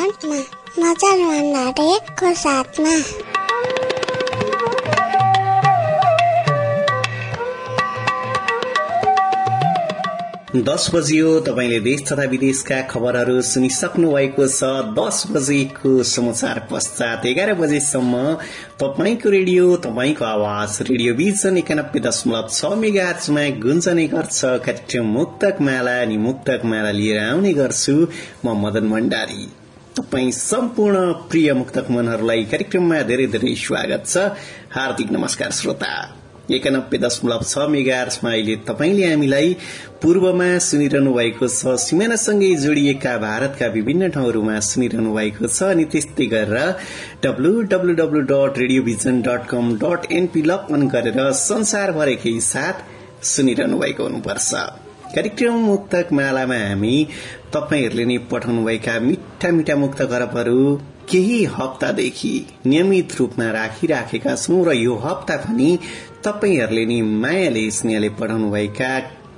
अभिजनमा नजर भण्डारीको साथमा? दस बजियो तपाईँले देश तथा विदेशका खबरहरू सुनिसक्नु भएको छ। दस बजेको समाचार पश्चात एघार बजेसम्म तपाईँको रेडियो तपाईँको आवाज रेडियो भिजन एकानब्बे दशमलव छ मेगाचमा गुन्जने गर्छ। कार्यक्रम मुक्तक माला अनि मुक्तक माला लिएर आउने गर्छु। म मदन भण्डारी। तपाई सम्पूर्ण प्रिय मुक्तक मनहरूलाई कार्यक्रममा धेरै धेरै स्वागत छ। हार्दिक नमस्कार श्रोता। एकानब्बे दशमलव छ मेगार्समा अहिले तपाईँले हामीलाई पूर्वमा सुनिरहनु भएको छ सिमानासँगै जोडिएका भारतका विभिन्न ठाउँहरूमा सुनिरहनु भएको छ अनि त्यस्तै गरेर W W W dot Radiovision dot com dot N P log in गरेर संसारभरेकै साथ सुनिरहनु भएको हुनुपर्छ। कार्यक्रम मुक्तक मालामा हामी तपाईँहरूले नै पठाउनुभएका मिठा मिठा मुक्त खरबहरू केही हप्तादेखि नियमित रूपमा राखिराखेका छौं र यो हप्ता पनि तपाईँहरूले नि मायाले स्नेहले पढाउनुभएका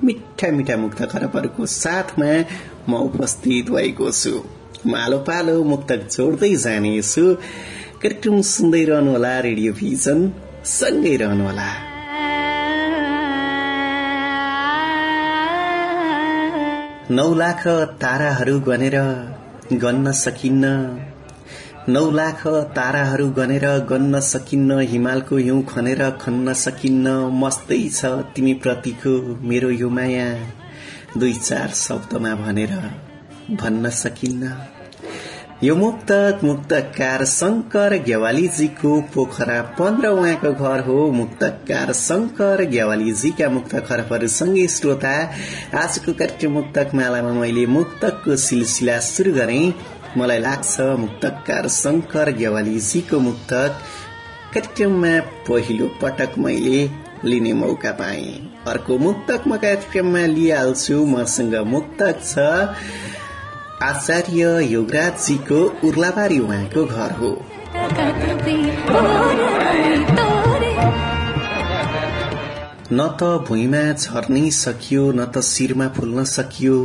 मिठा मिठा मुक्त खरबहरूको साथमा म उपस्थित भएको छु। मालो पालो मुक्तक जोड्दै जानेछु। कार्यक्रम सुन्दै रहनुहोला रेडियो भिजन सँगै रहनुहोला। नौ लाख ताराहरू गनेर गन्न सकिन्न। नौ लाख ताराहरू गनेर गन्न सकिन्न हिमालको हिउँ खनेर खन्न सकिन्न। मस्तै छ तिमी प्रतिको मेरो यो माया। दुई चार शब्दमा भनेर भन्न सकिन्न। यो मुक्तक मुक्तकार शंकर ग्यावालीजीको पोखरा पन्ध्र उहाँको घर हो। मुक्तकार शंकर ग्यावालीजीका मुक्त खरबहरूसँगै श्रोता आजको कार्यक्रम मुक्तक मालामा मैले मुक्तकको सिलसिला शुरू गरेँ। मलाई लाग्छ मुक्तकार शंकर गेवालीजीको मुक्तक कार्यक्रममा पहिलो पटक मैले लिने मौका पाए। अर्को मुक्तक म कार्यक्रममा लिइहाल्छु। मसँग मुक्तक छ आचार्य योगराजजीको उर्लाबारी उहाँको घर हो। न त भुइँमा झर्नै सकियो न त शिरमा फुल्न सकियो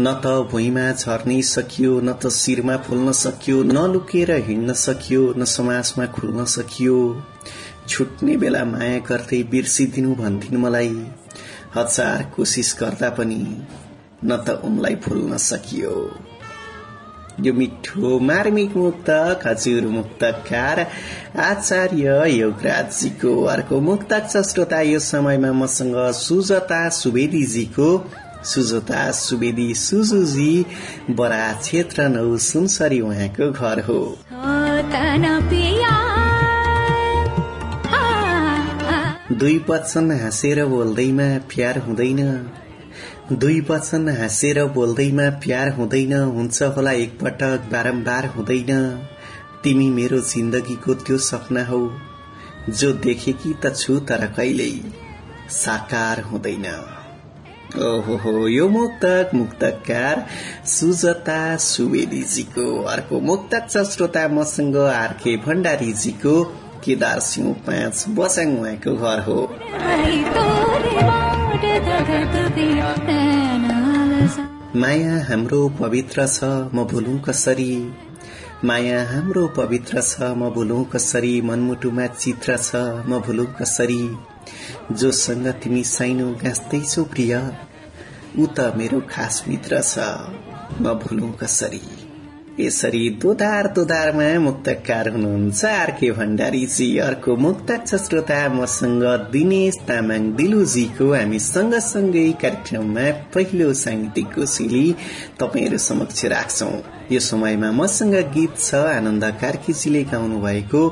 न त भुइँमा झर्नै सकियो न त शिरमा फुल्न सकियो न लुकेर हिँड्न सकियो न समाजमा खुल्न सकियो। छुट्ने बेला माया गर्दै बिर्सिदिनु भन्दिनु मलाई। हजार कोसिस गर्दा पनि न त उनलाई फुल्न सकियो। यो मिठो मार्मिक मुक्तक हजुर मुक्तकार आचार्य योगराजजीको अर्को मुक्तक छ श्रोता यो समयमा मसँग सुजता सुवेदीजीको सुजता सुवेदी सुजुजी बरा क्षेत्र नौ सुनसरी उहाँको घर हो। दुई वचन हाँसेर बोल्दैमा प्यार हुँदैन। दुई वचन हाँसेर बोल्दैमा प्यार हुँदैन हुन्छ होला एकपटक बारम्बार हुँदैन। तिमी मेरो जिन्दगीको त्यो सपना हौ जो देखेकी त छु तर कहिल्यै साकार हुँदैन। ओहो यो मुक्तक मुक्तकार सुजता सुवेदीजीको अर्को मुक्तक छ श्रोता मसँग आरके भण्डारीजीको केदार सिंह पाँच बसाङ उहाँको घर हो। माया हाम्रो पवित्र छ म कसरी? माया हाम्रो पवित्र छ म भुलौं कसरी? मनमुटुमा चित्र छ म भुलौं कसरी? जोसँग तिमी साइनो गाँच्दैछौ प्रिय ऊ त मेरो खास मित्र छ म भुलौं कसरी? यसरी दोधार दोधारमा मुक्तकार हुनुहुन्छ आरके भण्डारीजी अर्को मुक्तक श्रोता मसँग दिनेश तामाङ दिलुजीको हामी सँगसँगै कार्यक्रममा पहिलो साङ्गीतिक गोशीली तपाईँहरू समक्ष राख्छौ। यो समयमा मसँग गीत छ आनन्द कार्कीजीले गाउनु भएको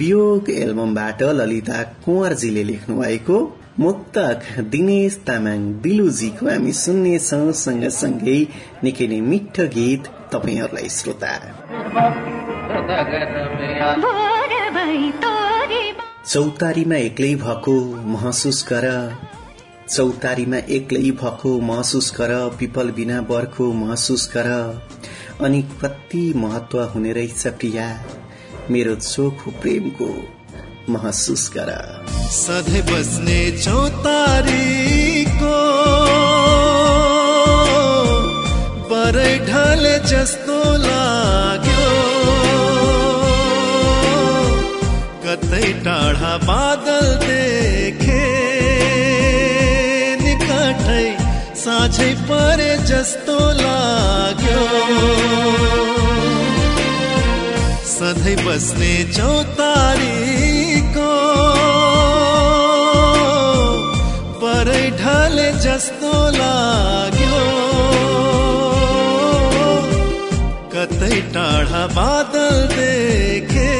वियोग एल्बमबाट ललिता कुंवरजीले लेख्नु भएको मुक्तक दिनेश तामाङ दिलुजीको हामी सुन्नेछौ सँगसँगै निकै नै मिठो गीत। तपाईँहरूलाई श्रोता। चौतारीमा एक्लै भएको महसुस गर चौतारीमा एक्लै भएको महसुस गर पिपल बिना बर्खो महसुस गर। अनि कति महत्व हुने रहेछ प्रिया मेरो चोखो प्रेमको महसुस गर। सधैँ बस्ने चौतारीको परै ढले जस्तो लाग्यो। कतै टाढा बादल देखे निकटै साझै परे जस्तो लाग्यो। सधैँ बस्ने चौतारीको परै ढले जस्तो लाग्यो। बादल देखे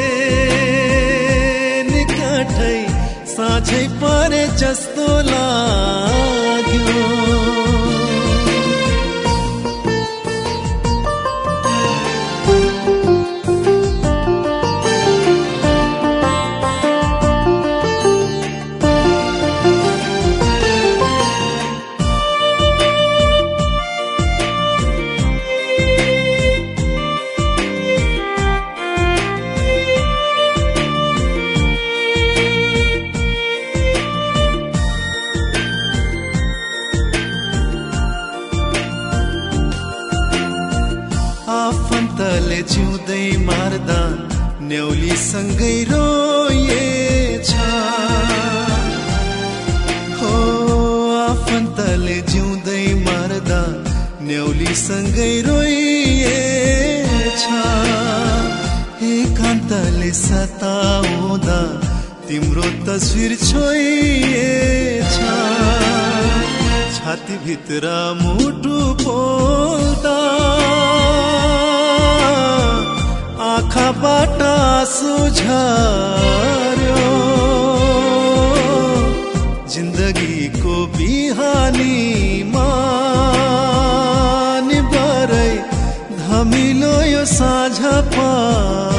निकटै साझै परे जस्तो लाग्यो आँखाबाट आँसु झर्यो जिन्दगीको बिहानीमा निबरै धमिलो यो साँझ पार्यो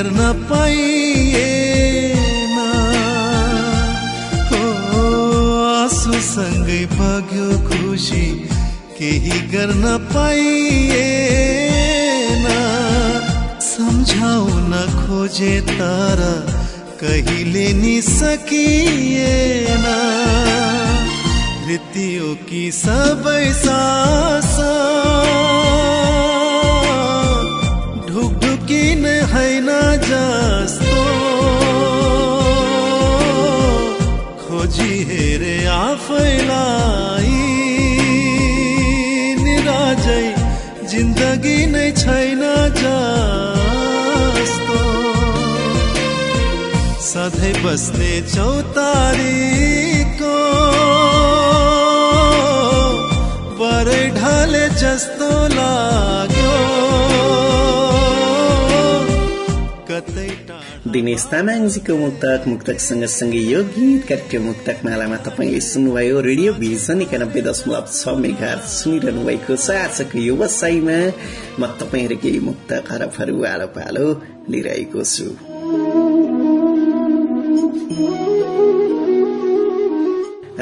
गर्न पाइएन। हो आँसुसँगै बग्यो खुसी केही गर्न पाइएन। सम्झाउन खोजे तर कहिले नि सकिएन की सबै सास होइन जस्तो। खोजी हेरे आफैलाई। निराजै जिन्दगी नै छैन जस्तो। सधैँ बस्ने चौतारीको परै ढले जस्तो लाग्यो। दिनेश तामाङजीको मुक्तक मुक्तक सँगसँगै यो गीत कार्यक्रम मुक्तक मालामा तपाईँले सुन्नुभयो। रेडियो भिजन एकानब्बे दशमलव छ मेगा सुनिरहनु भएको छ। आजको व्यवसायमा म तपाईँहरूकै मुक्त खरबहरू आलो पालो लिइरहेको छु।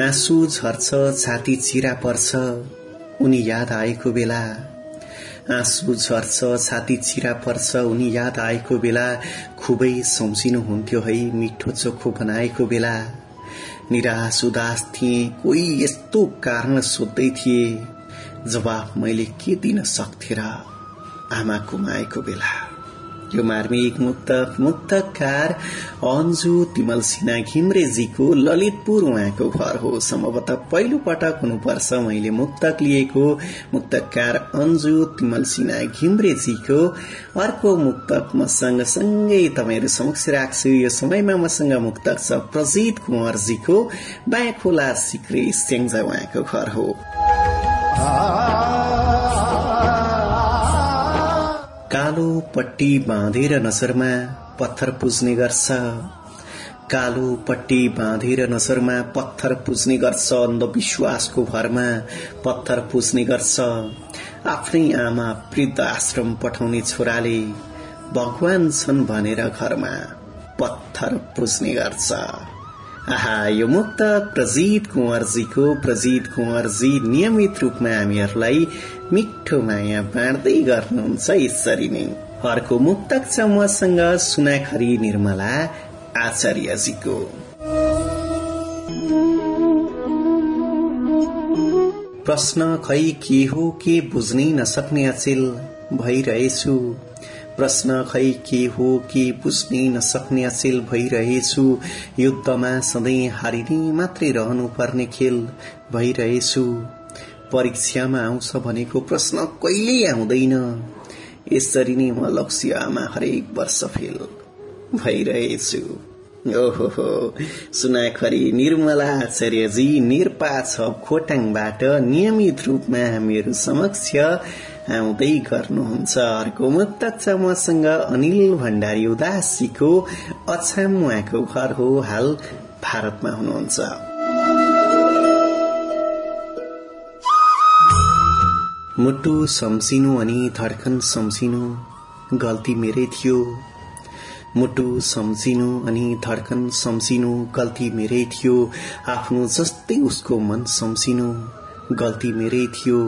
आँसु झर्छ छाती चिरा पर्छ। उनी याद आएको बेला आँसु झर्छ छाती चिरा पर्छ। उनी याद आएको बेला खुबै सम्झिनुहुन्थ्यो है मिठो चोखो बनाएको बेला। निराश उदास थिए कोही यस्तो कारण सोध्दै थिए जवाफ मैले के दिन सक्थे र आमा कुमाएको बेला? यो मार्मिक मुक्तक मुक्तकार अन्जु तिमल सिन्हा घिम्रेजीको ललितपुर उहाँको घर हो। सम्भवतः पहिलो पटक हुनुपर्छ मैले मुक्तक लिएको। मुक्तकार अन्जु तिमल सिन्हा घिम्रेजीको अर्को मुक्तक मसँग सँगै तपाईँहरू समक्ष राख्छु। यो समयमा मसँग मुक्तक छ प्रजित कुँवरजीको बायाँ खोला सिक्रे स्याङ्जा उहाँको घर हो। कालो पट्टी बाँधेर नजरमा पत्थर पुज्ने गर्छ। कालो पट्टी बाँधेर नजरमा पत्थर पुज्ने गर्छ। अन्धविश्वासको भरमा पत्थर पुज्ने गर्छ। आफ्नै आमा वृद्ध आश्रम पठाउने छोराले भगवान छन् भनेर घरमा पत्थर पुज्ने गर्छ। यो मुक्त प्रजित कुँवरजीको प्रजित कुँवरजी नियमित रूपमा हामीहरूलाई मिठो माया बाँड्दै गर्नुहुन्छ यसरी नै। अर्को मुक्तक छ मसँग सुनाखरी निर्मला आचार्यजीको। प्रश्न खै के हो के बुझ्नै नसक्ने अचेल? भइरहेछु। प्रश्न खै के हो के बुझ्नै नसक्ने अचेल भइरहेछु। युद्धमा सधैँ हारिने मात्रै रहनु पर्ने खेल भइरहेछु। परीक्षामा आउँछ भनेको प्रश्न कहिल्यै आउँदैन। यसरी नै म लक्ष्यमा हरेक वर्ष फेल भइरहेछु। ओहो सुनाखरी निर्मला आचार्यजी निर्पा छ खोटाङबाट नियमित रूपमा हामीहरू समक्ष आउँदै गर्नुहुन्छ। अर्को मुक्तक छ मसँग अनिल भण्डारी उदासीको अछाम उहाँको घर हो। हाल भारतमा हुनुहुन्छ। मुटु सम्झिनु अनि धड्कन सम्झिनु गल्ती मेरै थियो। मुटु सम्झिनु अनि धड्कन सम्झिनु गल्ती मेरै थियो। आफ्नो जस्तै उसको मन सम्झिनु गल्ती मेरै थियो।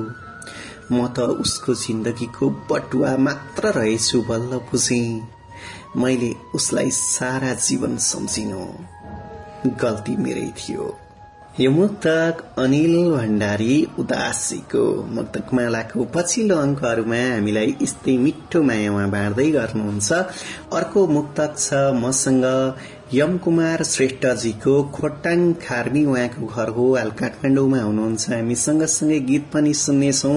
म त उसको जिन्दगीको बटुवा मात्र रहेछु बल्ल बुझे। मैले उसलाई सारा जीवन सम्झिनु। गल्ती मेरै थियो। यो मुक्तक अनिल भण्डारी उदासीको मुक्तक मालाको पछिल्लो अङ्कहरूमा हामीलाई यस्तै मिठो मायामा बाँड्दै गर्नुहुन्छ। अर्को मुक्तक छ मसँग यम कुमार श्रेष्ठजीको खोटाङ खार्मी उहाँको घर हो हाल काठमाडौँमा हुनुहुन्छ। हामी सँगसँगै गीत पनि सुन्नेछौ।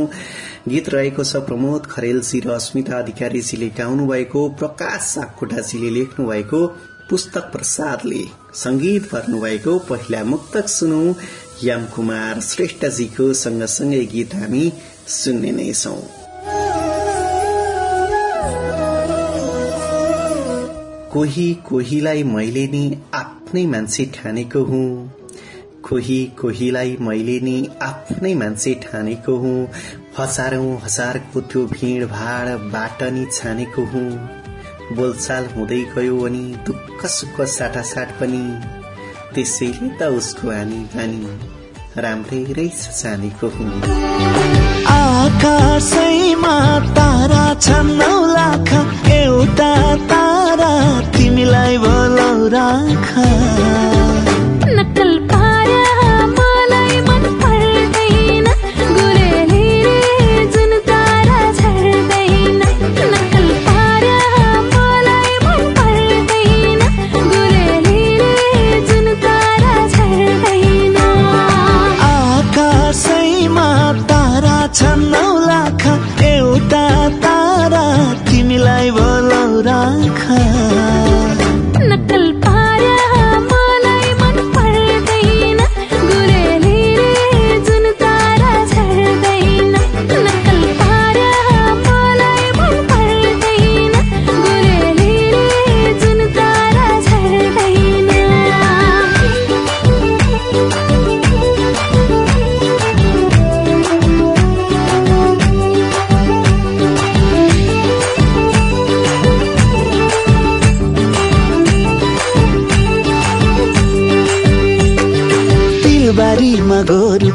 गीत रहेको छ प्रमोद खरेलजी र अस्मिता अधिकारीजीले गाउनु भएको प्रकाश सापकोटाजीले लेख्नु भएको पुस्तक प्रसादले संगीत भर्नु भएको पहिला मुक्तक सुनौ। यम कुमार श्रेष्ठजीको सँगसँगै गीत हामी सुन्ने नै छौं। कोही कोहीलाई मैले नि आफ्नै मान्छे ठानेको हुँ। कोही कोहीलाई मैले नि आफ्नै मान्छे ठानेको हुँ। हजारौं हजारको त्यो भिडभाडबाट नि छानेको हुँ। बोलचाल हुँदै गयो अनि दुःख सुख साटासाट पनि। त्यसैले त उसको आनी बानी राम्रै रहेछ जानेको हुँ। आकाशैमा तारा छन् नौ लाख एउटा तारा तिमीलाई बोलाउ राख। नक्कल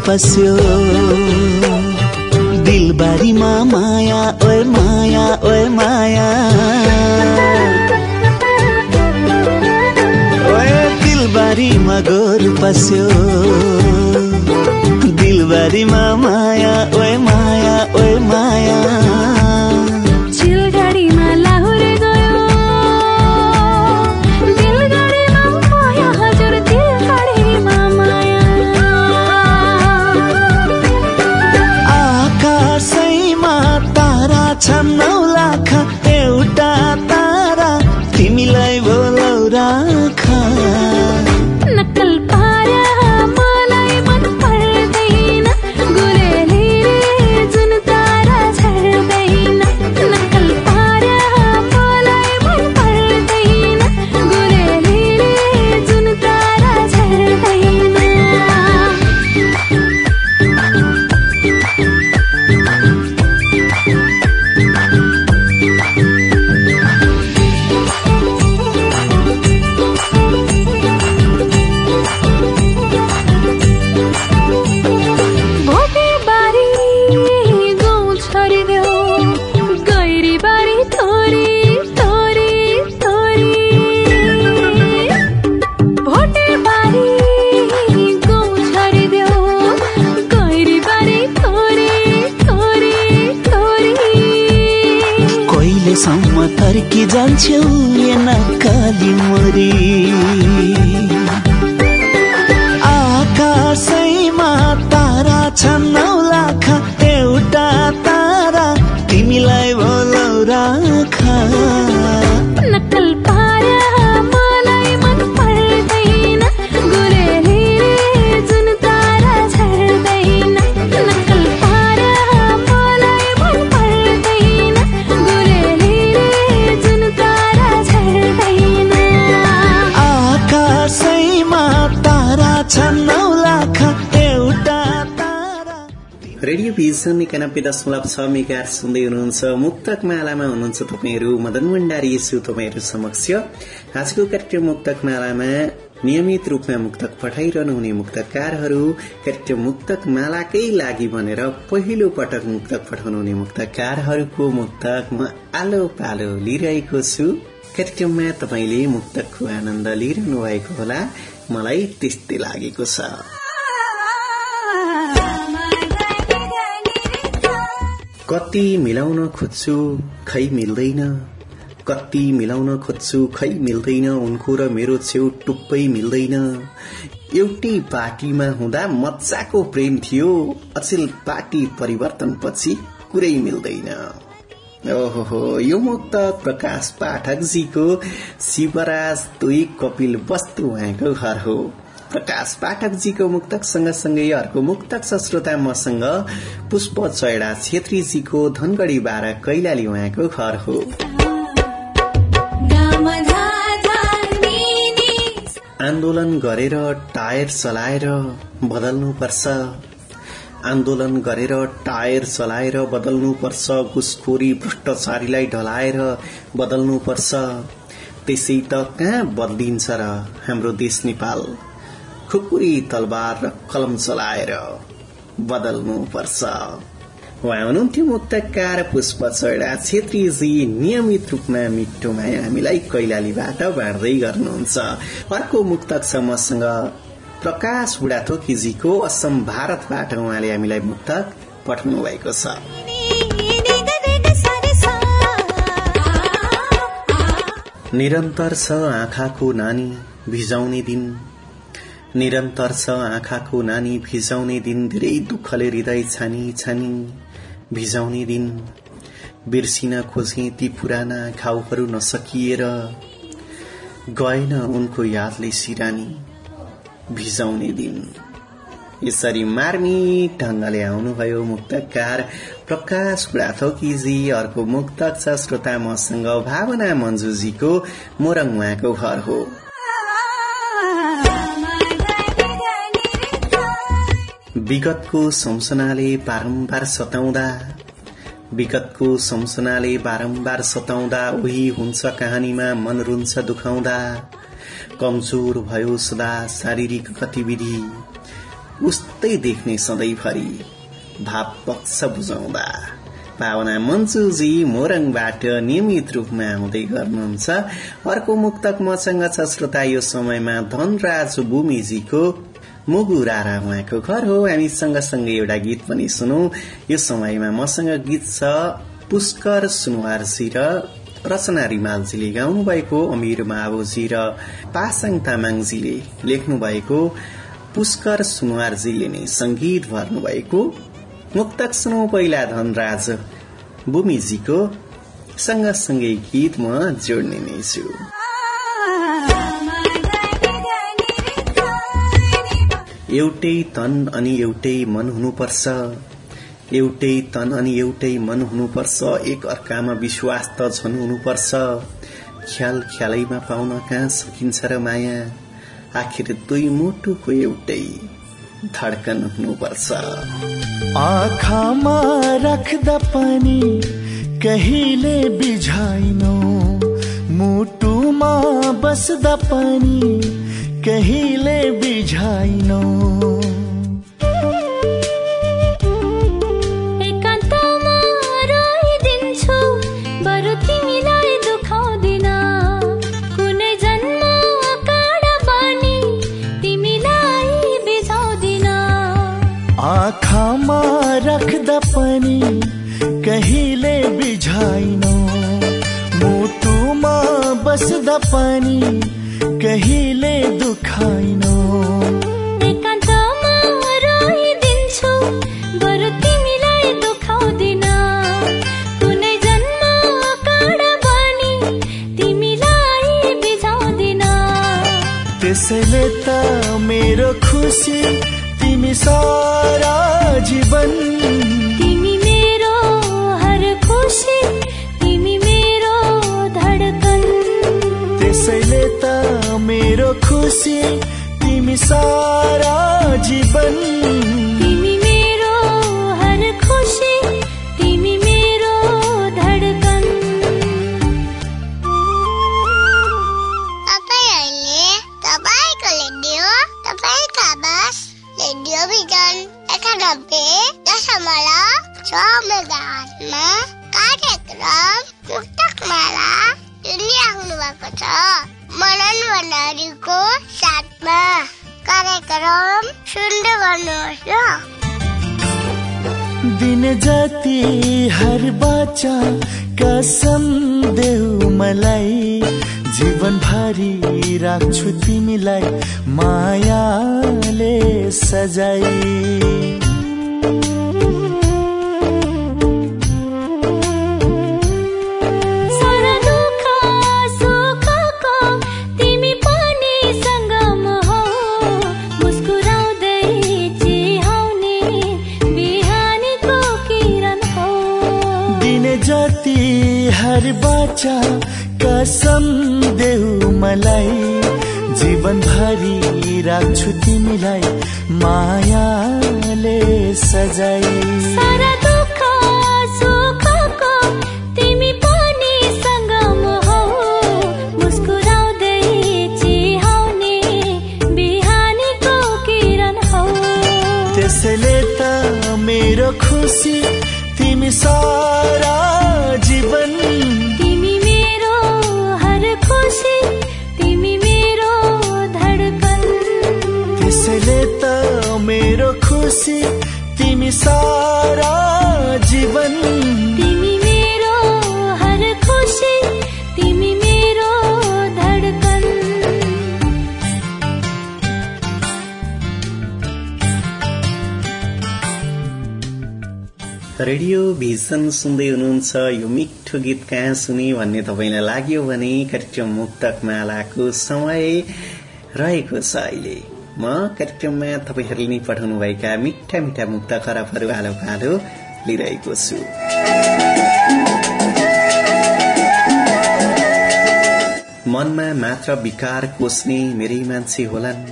पस्यो दिलबारीमा माया ओए माया ओए माया। ओए दिलबारीमा गोरु पस्यो। दिलबारीमा माया ओए माया ओए माया। एकानब्बे दशमलव छ मेगा सुन्दै हुनुहुन्छ। मुक्तक मालामा हुनुहुन्छ तपाईँहरू मदन भण्डारी छु तपाईँहरू समक्ष। आजको कार्यक्रम मुक्तक मालामा नियमित रूपमा मुक्तक पठाइरहनु हुने मुक्तकारहरू कार्यक्रम मुक्तक मालाकै लागि भनेर पहिलो पटक मुक्तक पठाउनु हुने मुक्तकारहरूको मुक्तक म आलो पालो लिइरहेको छु। कार्यक्रममा तपाईँले मुक्तकको आनन्द लिइरहनु भएको होला। मलाई त्यस्तै लागेको छ। कति मिलाउन खोज्छु खै मिल्दैन। कति मिलाउन खोज्छु खै मिल्दैन। उनको र मेरो छेउ टुप्पै मिल्दैन। एउटै पार्टीमा हुँदा मजाको प्रेम थियो। अचेल पार्टी परिवर्तनपछि कुरै मिल्दैन। ओहो यो मुक्त प्रकाश पाठकजीको शिवराज दुई कपिल वस्तु उहाँको घर हो। प्रकाश पाठकजीको मुक्तक सँगसँगै अर्को मुक्तक छ श्रोता मसँग पुष्प चैडा छेत्रीजीको धनगढ़ी बाह्र कैलाली उहाँको घर हो। आन्दोलन गरेर टायर चलाएर बदल्नु पर्छ आन्दोलन गरेर टायर चलाएर बदल्नु पर्छ घुसखोरी भ्रष्टाचारीलाई ढलाएर बदल्नु पर्छ त्यसै त कहाँ बदलिन्छ र हाम्रो देश नेपाल? खुकुरी तलवार र कलम चलाएर बदल्नु पर्छ। उहाँ हुनुहुन्थ्यो मुक्तकार पुष्प चढा छेत्रीजी नियमित रूपमा मिठो माया हामीलाई कैलालीबाट बाँड्दै गर्नुहुन्छ। अर्को मुक्तक छ मसँग। प्रकाश बुढाथोकीजीको असम भारतबाट उहाँले हामीलाई मुक्तक पठाउनु भएको छ। निरन्तर छ आँखाको नानी भिजाउने दिन। निरन्तर छ आँखाको नानी भिजाउने दिन धेरै दुःखले हृदय छानी छानी भिजाउने दिन। बिर्सिन खोजे ती पुराना घाउहरू नसकिएर गएन उनको यादले सिरानी भिजाउने दिन। यसरी मार्मिक ढंगले आउनुभयो मुक्तकार। प्रकाश बुढाथोकीजी अर्को मुक्तक छ श्रोता मसँग। भावना मन्जुजीको मोरङ उहाँको घर हो। विगतको सम्सनाले बारम्बार सताउँदा विगतको सम्सनाले बारम्बार सताउँदा उही हुन्छ कहानीमा मन रुन्छ दुखाउँदा। कमजोर भयो सदा शारीरिक गतिविधि उस्तै देख्ने सधैँभरि भाव पक्ष बुझाउँदा। भावना मन्चुजी मोरङबाट नियमित रूपमा आउँदै गर्नुहुन्छ। अर्को मुक्तक मसँग छ श्रोता यो समयमा धनराज बुमिजीको मुगु रारा उहाँको घर हो। हामी सँगसँगै एउटा गीत पनि सुनौ। यो समयमा मसँग गीत छ पुष्कर सुनवारजी र रचना रिमालजीले गाउनु भएको अमीर मावोजी र पासाङ तामाङजीले लेख्नु भएको पुष्कर सुनवारजीले नै संगीत भर्नु भएको मुक्तक सुनौ पहिला धनराज बुमिजीको सँगसँगै गीत म जोड्ने नै छु। एउटै तन अनि एउटै मन हुनुपर्छ। एउटै तन अनि एउटै मन हुनुपर्छ। एक अर्कामा विश्वास त झन् हुनुपर्छ। ख्याल ख्यालैमा पाउन कहाँ सकिन्छ र माया? आखिर दुई मुटुको एउटै धड्कन हुनुपर्छ। आँखामा राख्दा पनि कहिले बिझाइनो। मुटुमा बस्दा पनि कहिले बिझाइनो? आँखामा राख्दा पनि कहिले बिझाइनो? मुटुमा बस्दा पनि कहिले दुखाइनो एकान्तमा रोइदिन्छु बरु तिमीलाई दुखाउँदिन। कुनै जन्म काँडा पनि तिमीलाई बिझाउँदिन। त्यसैले त मेरो खुसी तिमी सारा जीवन सारा जीवन। तिमी मेरो हर खुसी तिमी मेरो धडकन। तपाईँहरूले तपाईँको रेडियो तपाईँको आवाज रेडियो भिजन एकानब्बे दशमलव छ मेगाहर्जमा कार्यक्रम मुक्तकमाला सुनिराख्नु भएको छ। मनन भण्डारीको साथमा। कार्यक्रम सुन्दै गर्नुहोस् ल। दिन जति हर बाचा कसम देऊ मलाई। जीवन भरि राख्छु तिमीलाई मायाले सजाई। कसम देऊ मलाई जीवन भरि राख्छु तिमीलाई मायाले सजाई। सारा जीवन। तिमी मेरो हर खुसी तिमी मेरो धडकन। रेडियो भिजन सुन्दै हुनुहुन्छ यो मिठो गीत कहाँ सुने भन्ने तपाईँलाई लाग्यो भने कार्यक्रम मुक्तक मालाको समय रहेको छ अहिले। म कार्यक्रममा तपाईँहरूले नै पठाउनुभएका मिठा मिठा मुक्त खराबहरू आलो पालो लिइरहेको छु। मनमा मात्र विकार कोस्ने मेरै मान्छे होलान्।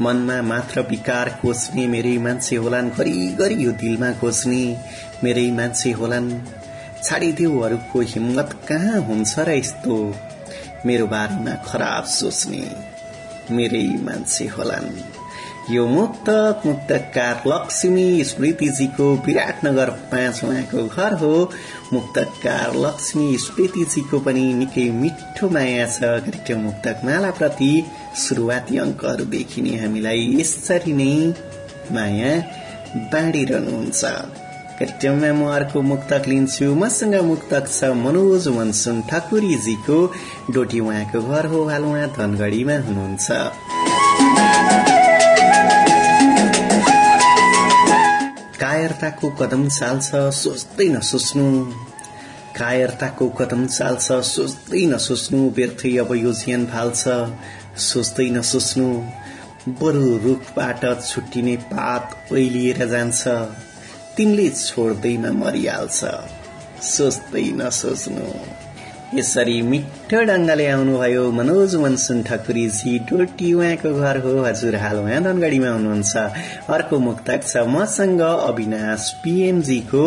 मनमा मात्र विकार कोस्ने मेरै मान्छे होलान् घरिघरि यो दिलमा खोज्ने मेरै मान्छे होलान्। छाडिदेऊ अरूको हिम्मत कहाँ हुन्छ र यस्तो? मेरो बारेमा खराब सोच्ने। मेरै मान्छे होलान्। यो मुक्तक मुक्तकार लक्ष्मी स्मृतिजीको विराटनगर पाँच उहाँको घर हो। मुक्तकार लक्ष्मी स्मृतिजीको पनि निकै मिठो माया छ। कार्यक्रम मुक्तक मालाप्रति शुरूआती अङ्कहरूदेखि नै हामीलाई यसरी नै माया बाँडिरहनुहुन्छ। कार्यक्रममा म अर्को मुक्तक लिन्छु मसँग मुक्तक छ मनोज मनसुन ठकुरीजीको डोटी उहाँको घर हो हाल उहाँ धनगढ़ीमा हुनुहुन्छ कायरताको कदम चाल्छ सोच्दै नसोच्नु कायरताको कदम चाल्छ सोच्दै नसोच्नु व्यर्थै अब यो ज्यान फाल्छ सोच्दै नसोच्नु बरु रुखबाट छुट्टिने पात ओइलिएर जान्छ तिमीले छोड्दैमा मरिहाल्छ। सोच्दै नसोच्नु यसरी मिठो ढंगले आउनुभयो मनोज मनसुन ठकुरीजी। डोटी उहाँको घर हो हजुर। हाल उहाँ धनगढ़ीमा हुनुहुन्छ। अर्को मुक्तक छ मसँग अविनाश पीएमजीको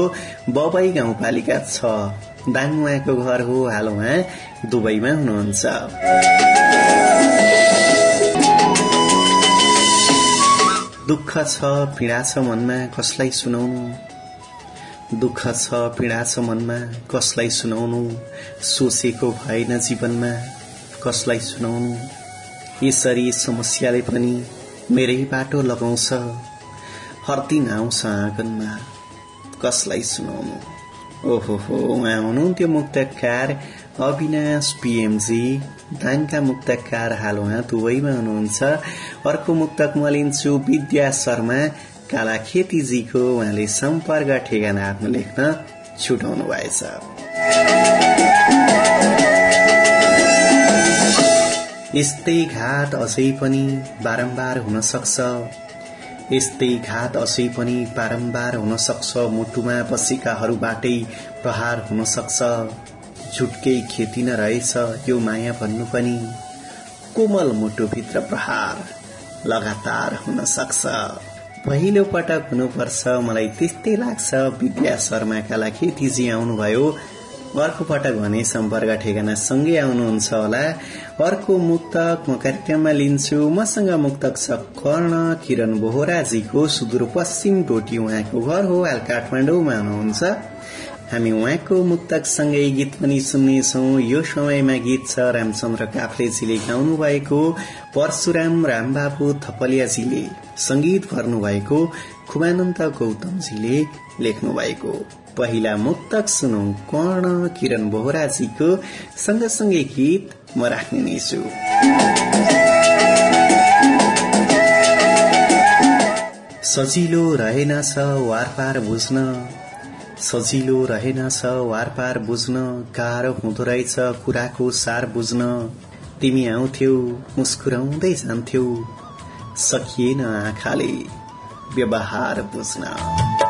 बबई गाउँपालिका छ। दाङ उहाँको घर हो हाल उहाँ दुबईमा हुनुहुन्छ। दुःख छ पीड़ा छ मनमा कसलाई सुनाउनु? दुःख छ पीड़ा छ मनमा कसलाई सुनाउनु? सोचेको भएन जीवनमा कसलाई सुनाउनु? यसरी समस्याले पनि मेरै बाटो लगाउँछ। हर्दिन आउँछ आँगनमा कसलाई सुनाउनु? ओहो हो उहाँ हुनुहुन्थ्यो मुक्तकार। अविनाश पीएमजी दाङका मुक्तकार हाल उहाँ दुवैमा हुनुहुन्छ। अर्को मुक्तक म लिन्छु विद्या शर्मा। काला खेतीजीको उहाँले सम्पर्क ठेगाना आफ्नो लेख्न छुटाउनु भएछ यस्तै घाट अझै पनि बारम्बार हुन सक्छ यस्तै घात अझै पनि बारम्बार हुन सक्छ मुटुमा बसेकाहरूबाटै प्रहार हुन सक्छ झुटकै खेती न रहेछ यो माया भन्नु पनि कोमल मुटुभित्र प्रहार लगातार हुन सक्छ। पहिलो पटक हुनुपर्छ मलाई त्यस्तै लाग्छ विद्या शर्माका लागि खेतीजी आउनुभयो। अर्को पटक भने सम्पर्क ठेगाना सँगै आउनुहुन्छ होला। अर्को मुक्तक म कार्यक्रममा लिन्छु। मसँग मुक्तक छ कर्ण किरण बोहराजीको सुदूरपश्चिम डोटी उहाँको घर हो हाल काठमाडौँमा हुनुहुन्छ। हामी उहाँको मुक्तक सँगै गीत पनि सुन्नेछौ। यो समयमा गीत छ रामचन्द्र काफ्लेजीले गाउनु भएको परशुराम रामबाबु थपलियाजीले संगीत भर्नु भएको खुबानन्द गौतमजीले लेख्नु भएको पहिला मुक्तक सुनौ कर्ण किरण बोहराजीको सँगसँगै गीत म राख्ने नै छु। सजिलो रहेनछ वारपार बुझ्न। सजिलो रहेनछ वारपार बुझ्न गाह्रो हुँदो रहेछ कुराको सार बुझ्न। तिमी आउँथ्यौ मुस्कुराउँदै जान्थ्यौ। सकिएन आँखाले व्यवहार बुझ्न।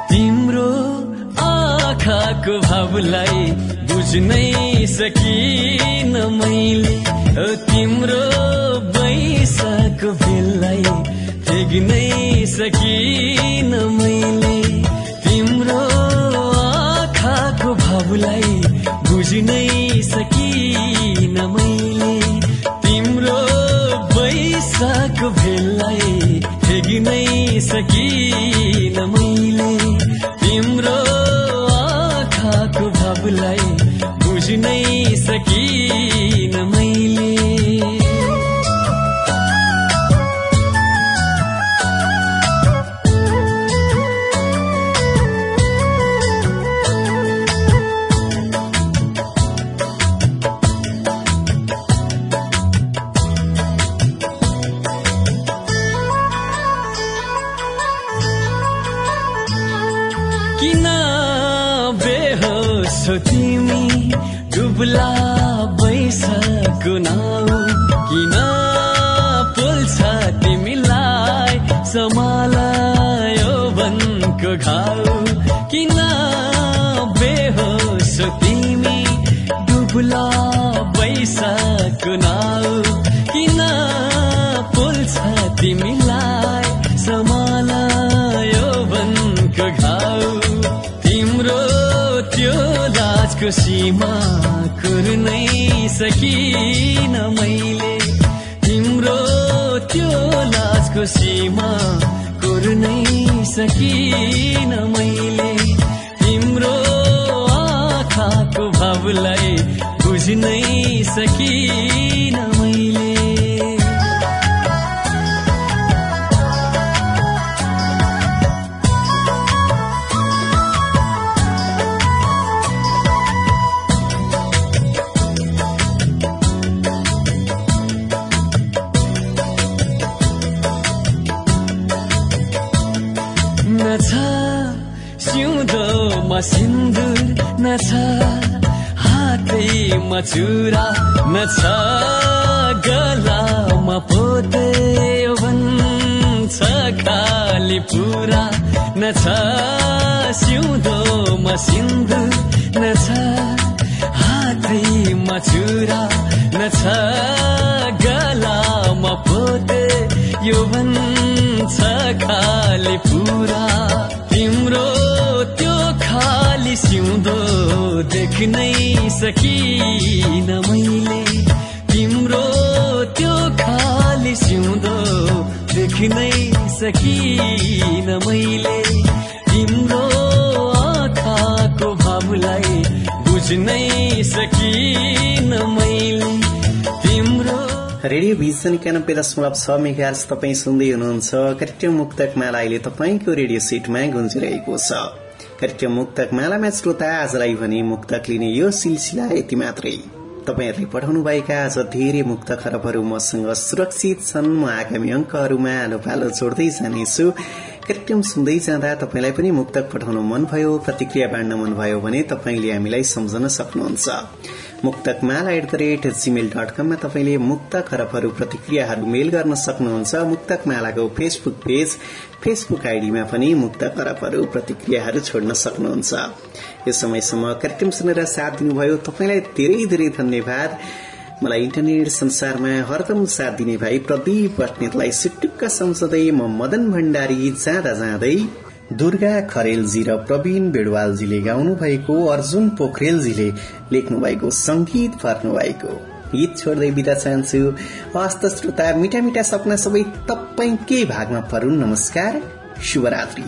तिम्रो आँखाको भावलाई बुझ्नै सकिन मैले। तिम्रो बैसाको बेललाई फेग्नै सकिन मैले। भावलाई बुझ्नै सकिन मैले। तिम्रो बैसाको भेललाई फेग्नै सकिन मैले। तिम्रो आँखाको भावलाई बुझ्नै सकिन मैले। किन बेहोस तिमी? डुब्ला बैसाको नाउ। किन पोल्छ तिमीलाई? सम्हालायो वनको घाउ। किन बेहोस तिमी? डुब्ला बैसाको नाउ। राजको सीमा कुर्नै सकिन मैले। तिम्रो त्यो लाजको खुसीमा कुर्नै सकिन मैले। तिम्रो आँखाको भावलाई बुझ्नै सकिन हातैमा चुरा छ गलामा पोते भन्छ खाली पुरा। न छ सिउँदोमा सिन्दुर न छ हातैमा चुरा। छ गलामा पोते यो भन्छ खाली पुरा। खाली सिउँदो देख्नै सकिन मैले। तिम्रो त्यो खाली सिउँदो देख्नै सकिन मैले। तिम्रो आँखाको भावलाई बुझ्नै सकिन मैले। तिम्रो रेडियो भिजन एकानब्बे दशमलव छ मेगार्स तपाईँ सुन्दै हुनुहुन्छ कार्यक्रम मुक्तक माला अहिले तपाईँको रेडियो सेटमा गुन्जिरहेको छ। कार्यक्रम मुक्तक मालामा श्रोता आजलाई भने मुक्तक लिने यो सिलसिला यति मात्रै तपाईँहरूले पठाउनुभएका आज धेरै मुक्त खरबहरू मसँग सुरक्षित छन् म आगामी अङ्कहरूमा आलो पालो जोड्दै जानेछु कार्यक्रम सुन्दै जाँदा तपाईँलाई पनि मुक्तक पठाउन मन भयो प्रतिक्रिया बाँड्न मन भयो भने तपाईँले हामीलाई सम्झन सक्नुहुन्छ। Muktakmala at the rate Gmail dot कममा तपाईँले मुक्त खरबहरू प्रतिक्रियाहरू मेल गर्न सक्नुहुन्छ। मुक्तकमालाको फेसबुक पेज फेसबुक आइडीमा पनि मुक्त खरबहरू प्रतिक्रियाहरू छोड्न सक्नुहुन्छ। यो समयसम्म कार्यक्रम सुनेर साथ दिनुभयो। तपाईँलाई धेरै धेरै धन्यवाद। मलाई इन्टरनेट संसारमा हरदम साथ दिने भाइ प्रदीप बस्नेतलाई सुटुक्क सम्झँदै म मदन भण्डारी जाँदा जाँदै दुर्गा खरेलजी र प्रवीण बेडवालजीले गाउनु भएको अर्जुन पोखरेलजीले लेख्नु भएको संगीत भर्नु भएको गीत छोड्दै बिदा चाहन्छु। हस्त श्रोता मिठा मिठा सपना सबै तपाईँकै भागमा परून् नमस्कार शुभरात्री।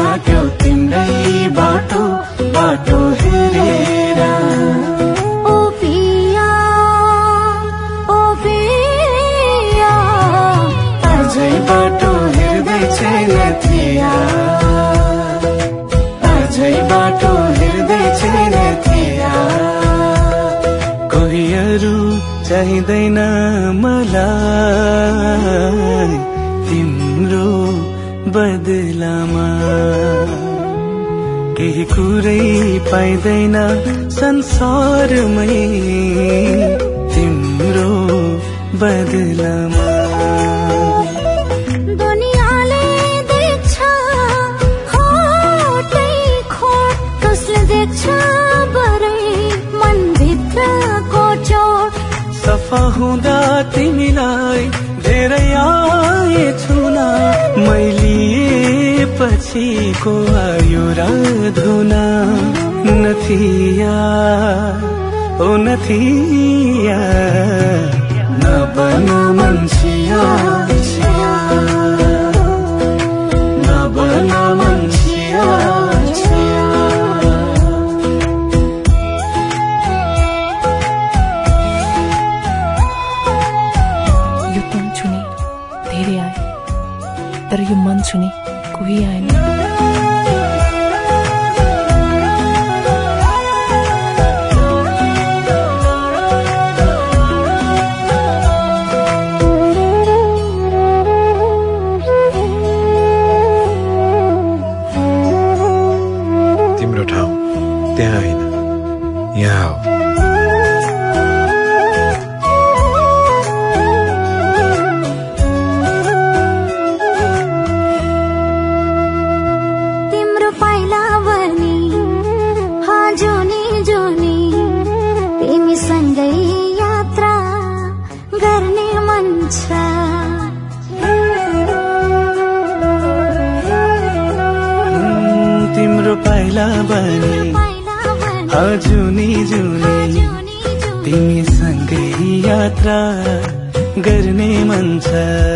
चाहिँदैन मलाई तिम्रो बदलामा। केही कुरै पाइँदैन संसारमै तिम्रो बदलामा। दुनियाँले खोटै सफा हुँदा तिमीलाई धेरै आएछु न। मैले पछिको आयो धुना नथिया ओ नथिया नबन मन्छिया जुनी जुनी तिमीसँगै यात्रा गर्ने मन छ।